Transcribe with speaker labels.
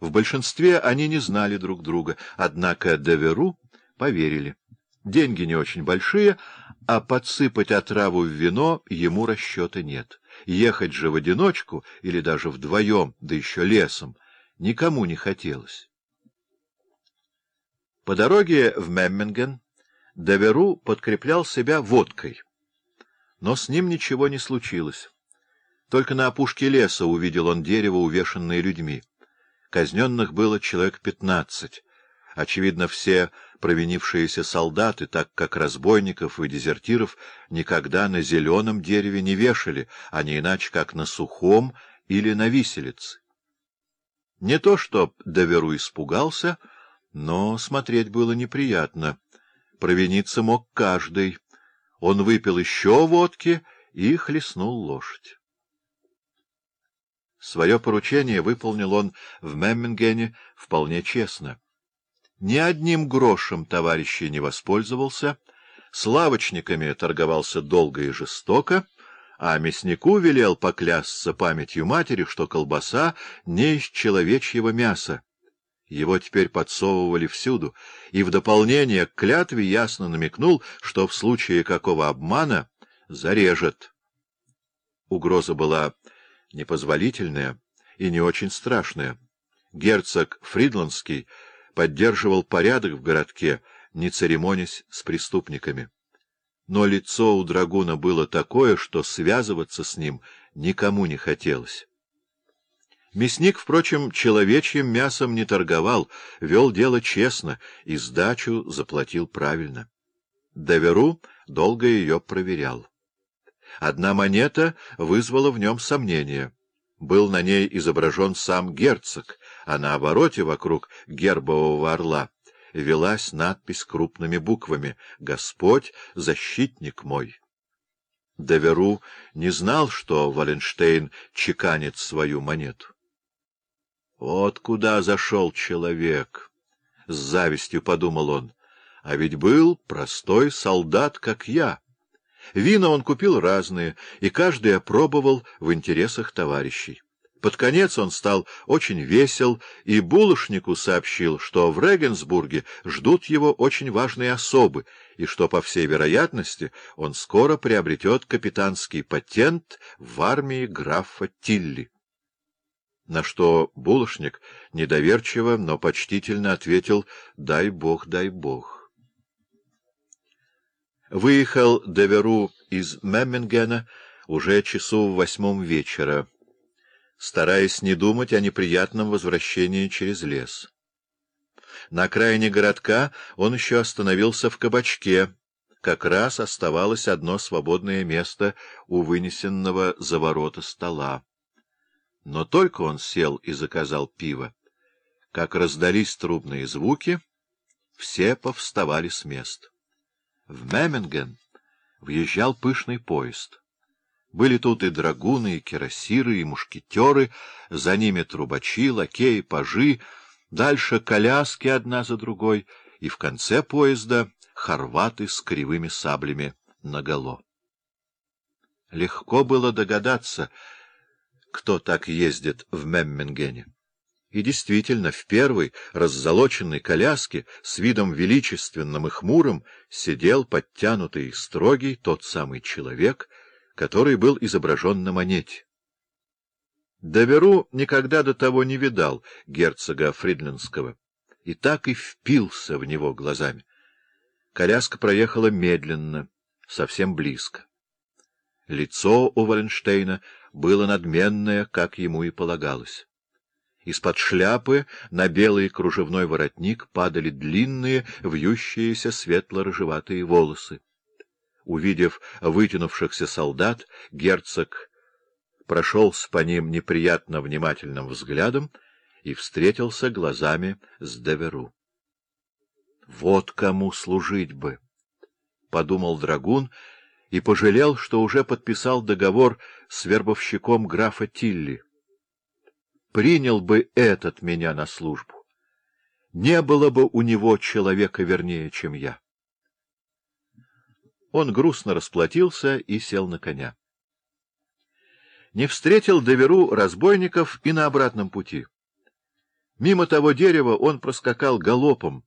Speaker 1: В большинстве они не знали друг друга, однако Деверу поверили. Деньги не очень большие, а подсыпать отраву в вино ему расчета нет. Ехать же в одиночку или даже вдвоем, да еще лесом, никому не хотелось. По дороге в Мемминген Деверу подкреплял себя водкой. Но с ним ничего не случилось. Только на опушке леса увидел он дерево, увешанное людьми. Казненных было человек пятнадцать. Очевидно, все провинившиеся солдаты, так как разбойников и дезертиров никогда на зеленом дереве не вешали, а не иначе, как на сухом или на виселице. Не то, чтоб Доверу испугался, но смотреть было неприятно. Провиниться мог каждый. Он выпил еще водки и хлестнул лошадь. Свое поручение выполнил он в Меммингене вполне честно. Ни одним грошем товарищей не воспользовался, с лавочниками торговался долго и жестоко, а мяснику велел поклясться памятью матери, что колбаса не из человечьего мяса. Его теперь подсовывали всюду, и в дополнение к клятве ясно намекнул, что в случае какого обмана зарежет. Угроза была непозволительная и не очень страшная. Герцог Фридландский поддерживал порядок в городке, не церемонясь с преступниками. Но лицо у драгуна было такое, что связываться с ним никому не хотелось. Мясник, впрочем, человечьим мясом не торговал, вел дело честно и сдачу заплатил правильно. Доверу долго ее проверял. Одна монета вызвала в нем сомнение. Был на ней изображен сам герцог, а на обороте вокруг гербового орла велась надпись крупными буквами «Господь — защитник мой». Доверу не знал, что Валенштейн чеканит свою монету. Вот куда зашел человек, — с завистью подумал он, — а ведь был простой солдат, как я. Вина он купил разные, и каждый опробовал в интересах товарищей. Под конец он стал очень весел, и булочнику сообщил, что в Регенсбурге ждут его очень важные особы, и что, по всей вероятности, он скоро приобретет капитанский патент в армии графа Тилли на что булочник недоверчиво, но почтительно ответил «дай бог, дай бог». Выехал Деверу из Меммингена уже часу в восьмом вечера, стараясь не думать о неприятном возвращении через лес. На окраине городка он еще остановился в кабачке, как раз оставалось одно свободное место у вынесенного за ворота стола. Но только он сел и заказал пиво, как раздались трубные звуки, все повставали с мест. В Меминген въезжал пышный поезд. Были тут и драгуны, и кирасиры, и мушкетеры, за ними трубачи, лакеи, пажи, дальше коляски одна за другой, и в конце поезда хорваты с кривыми саблями наголо. Легко было догадаться — кто так ездит в Меммингене. И действительно, в первой раззолоченной коляске с видом величественным и хмурым сидел подтянутый и строгий тот самый человек, который был изображен на монете. Доверу никогда до того не видал герцога Фридлинского, и так и впился в него глазами. Коляска проехала медленно, совсем близко. Лицо у Валенштейна было надменное, как ему и полагалось. Из-под шляпы на белый кружевной воротник падали длинные, вьющиеся светло-рыжеватые волосы. Увидев вытянувшихся солдат, герцог прошелся по ним неприятно внимательным взглядом и встретился глазами с Деверу. «Вот кому служить бы!» — подумал драгун — и пожалел, что уже подписал договор с вербовщиком графа Тилли. Принял бы этот меня на службу. Не было бы у него человека вернее, чем я. Он грустно расплатился и сел на коня. Не встретил Доверу разбойников и на обратном пути. Мимо того дерева он проскакал галопом,